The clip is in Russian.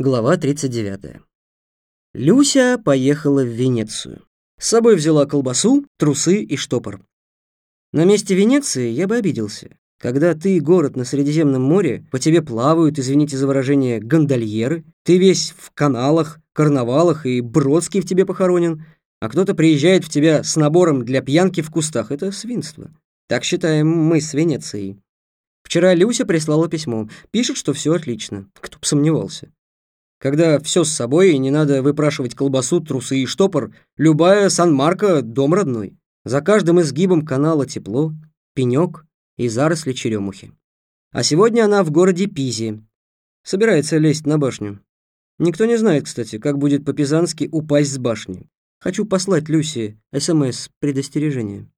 Глава 39. Люся поехала в Венецию. С собой взяла колбасу, трусы и штопор. На месте Венеции я бы обиделся. Когда ты город на Средиземном море, по тебе плавают, извините за выражение, гондольеры, ты весь в каналах, карнавалах и Бродский в тебе похоронен, а кто-то приезжает в тебя с набором для пьянки в кустах. Это свинство. Так считаем мы с Венецией. Вчера Люся прислала письмо. Пишет, что все отлично. Кто бы сомневался. Когда все с собой и не надо выпрашивать колбасу, трусы и штопор, любая Сан-Марко — дом родной. За каждым изгибом канала тепло, пенек и заросли черемухи. А сегодня она в городе Пизе. Собирается лезть на башню. Никто не знает, кстати, как будет по-пизански упасть с башни. Хочу послать Люси СМС предостережение.